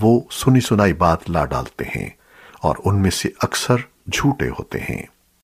وہ سنی سنائی بات لا ڈالتے ہیں اور ان میں سے اکثر جھوٹے ہوتے ہیں۔